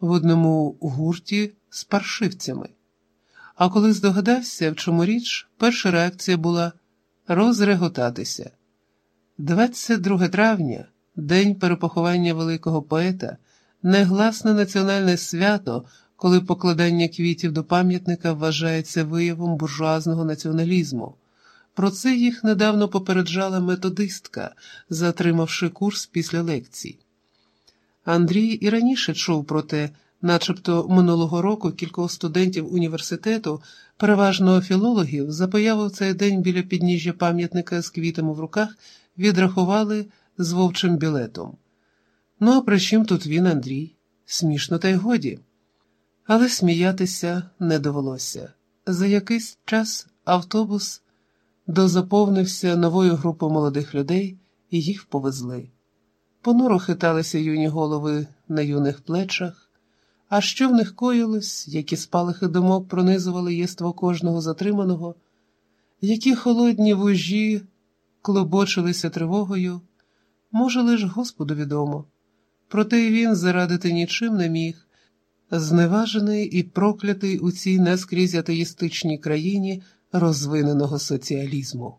в одному гурті з паршивцями. А коли здогадався, в чому річ, перша реакція була розреготатися. 22 травня, день перепоховання великого поета, негласне національне свято, коли покладання квітів до пам'ятника вважається виявом буржуазного націоналізму. Про це їх недавно попереджала методистка, затримавши курс після лекцій. Андрій і раніше чув про те, начебто минулого року кількох студентів університету, переважно філологів, за появу в цей день біля підніжжя пам'ятника з квітами в руках відрахували з вовчим білетом. Ну, а при чим тут він, Андрій? Смішно, та й годі. Але сміятися не довелося. За якийсь час автобус дозаповнився новою групою молодих людей, і їх повезли. Понуро хиталися юні голови на юних плечах, а що в них коїлось, які спалахи думок пронизували єство кожного затриманого, які холодні вужі клобочилися тривогою, може, лиш Господу відомо. Проте й він зарадити нічим не міг, зневажений і проклятий у цій наскрізь атеїстичній країні розвиненого соціалізму.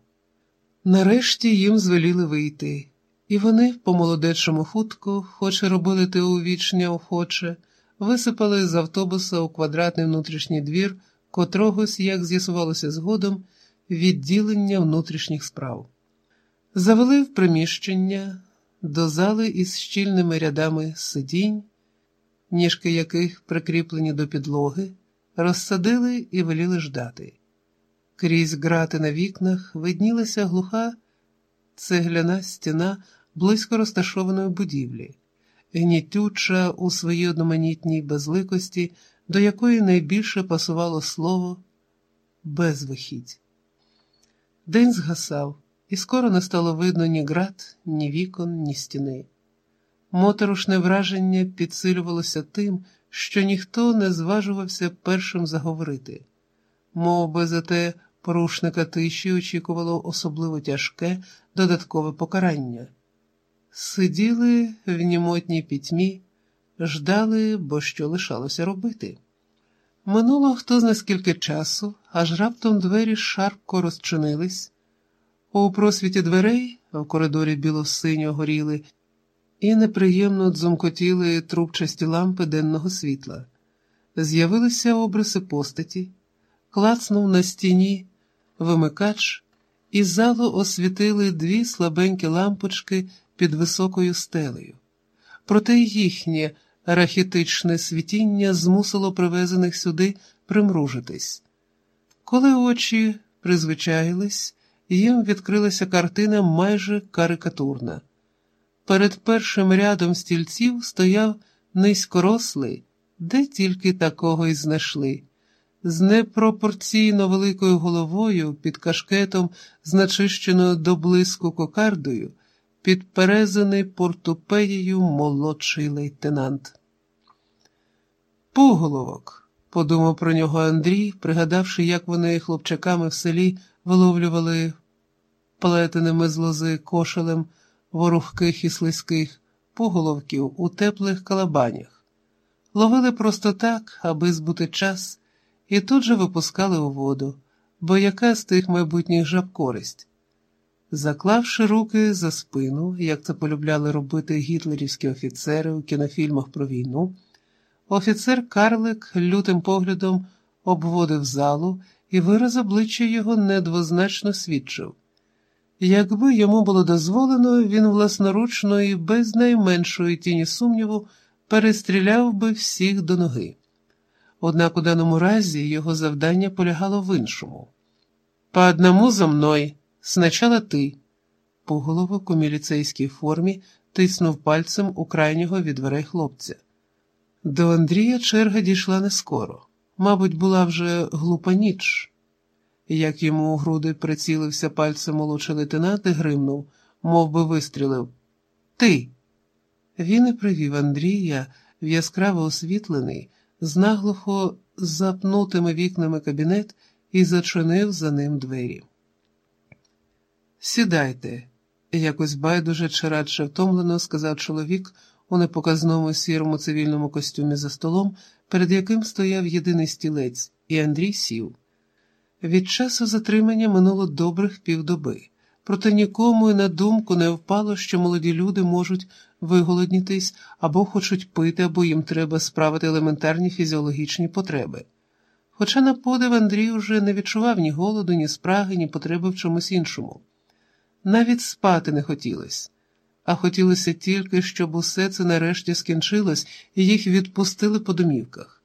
Нарешті їм звеліли вийти, і вони по молодечому хутку, хоч робили те увічня охоче, висипали з автобуса у квадратний внутрішній двір, котрогось, як з'ясувалося згодом, відділення внутрішніх справ. Завели в приміщення до зали із щільними рядами сидінь, ніжки яких прикріплені до підлоги, розсадили і веліли ждати. Крізь грати на вікнах виднілася глуха цегляна стіна близько розташованої будівлі, гнітюча у своїй одноманітній безликості, до якої найбільше пасувало слово безвихідь. День згасав, і скоро не стало видно ні град, ні вікон, ні стіни. Моторошне враження підсилювалося тим, що ніхто не зважувався першим заговорити, мов би за те порушника тиші очікувало особливо тяжке додаткове покарання. Сиділи в німотній пітьмі, ждали, бо що лишалося робити. Минуло хто зна скільки часу, аж раптом двері шарпко розчинились. У просвіті дверей в коридорі біло-синьо горіли і неприємно дзомкотіли трубчасті лампи денного світла. З'явилися обриси постаті, клацнув на стіні вимикач, і залу освітили дві слабенькі лампочки під високою стелею. Проте їхнє рахітичне світіння змусило привезених сюди примружитись. Коли очі призвичаїлись, їм відкрилася картина майже карикатурна. Перед першим рядом стільців стояв низькорослий, де тільки такого й знайшли, з непропорційно великою головою під кашкетом, з начищеною до блиску кокардою, підперезаний портупеєю молодший лейтенант. Пуголовок, подумав про нього Андрій, пригадавши, як вони хлопчаками в селі виловлювали плетеними з лози кошелем ворухких і слизьких пуголовків у теплих калабанях. Ловили просто так, аби збути час, і тут же випускали у воду, бо яка з тих майбутніх жаб користь. Заклавши руки за спину, як це полюбляли робити гітлерівські офіцери у кінофільмах про війну, офіцер Карлик лютим поглядом обводив залу, і вираз обличчя його недвозначно свідчив. Якби йому було дозволено, він власноручно і без найменшої тіні сумніву перестріляв би всіх до ноги. Однак у даному разі його завдання полягало в іншому. По одному за мною, сначала ти. Поголовок у міліцейській формі тиснув пальцем у крайнього від дверей хлопця. До Андрія черга дійшла не скоро. Мабуть, була вже глупа ніч. Як йому у груди прицілився пальцем молодший лейтенант і гримнув, мов би вистрілив. Ти. Він і привів Андрія в яскраво освітлений, з наглухо запнутими вікнами кабінет і зачинив за ним двері. Сідайте, якось байдуже чи радше втомлено сказав чоловік у непоказному сірому цивільному костюмі за столом, перед яким стояв єдиний стілець, і Андрій сів. Від часу затримання минуло добрих півдоби, проте нікому і на думку не впало, що молоді люди можуть виголоднітись або хочуть пити, або їм треба справити елементарні фізіологічні потреби. Хоча на подив Андрій уже не відчував ні голоду, ні спраги, ні потреби в чомусь іншому. Навіть спати не хотілося, а хотілося тільки, щоб усе це нарешті скінчилось і їх відпустили по домівках.